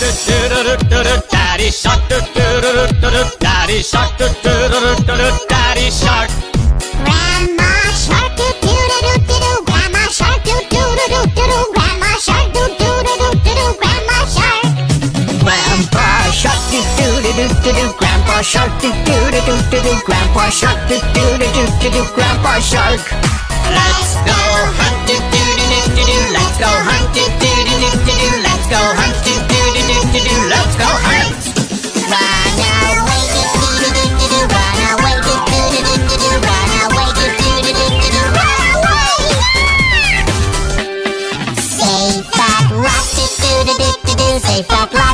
Daddy shark Daddy shark Daddy shark. Grandma shark Grandma shark Grandma shark Grandma shark. Grandpa shark Grandpa shark Grandpa shark Grandpa shark Let's go hunt do do do do do do Let's go hunt do do do do do Let's go fuck I